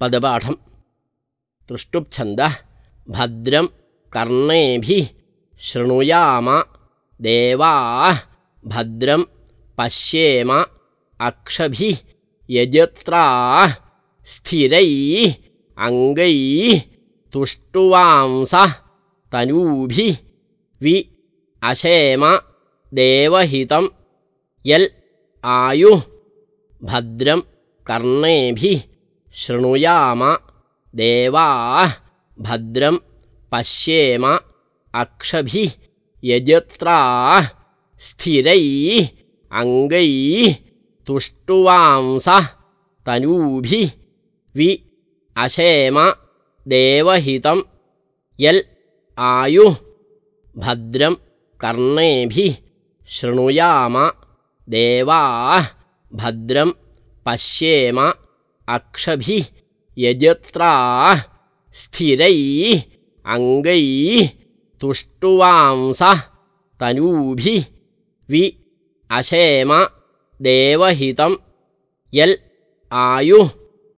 पदपाठं तृष्टुप्छन्दः भद्रं कर्णेभिः शृणुयाम। देवाः भद्रं पश्येम। अक्षभिः यजत्राः स्थिरैः अङ्गैः तुष्टुवांसः तनूभिः वि अशेम। देवहितं यल् आयुः भद्रं कर्णेभिः शृणुयाम। देवाः भद्रं पश्येम। अक्षभिः यजत्राः स्थिरैः अङ्गैः तुष्टुवांसः तनूभिः वि अशेम। देवहितं यल् आयुः भद्रं कर्णेभिः शृणुयाम। देवाः भद्रं पश्येम अक्षभिः यजत्राः स्थिरैः अङ्गैः तुष्टुवांसः तनूभिः वि अशेम देवहितं यल् आयुः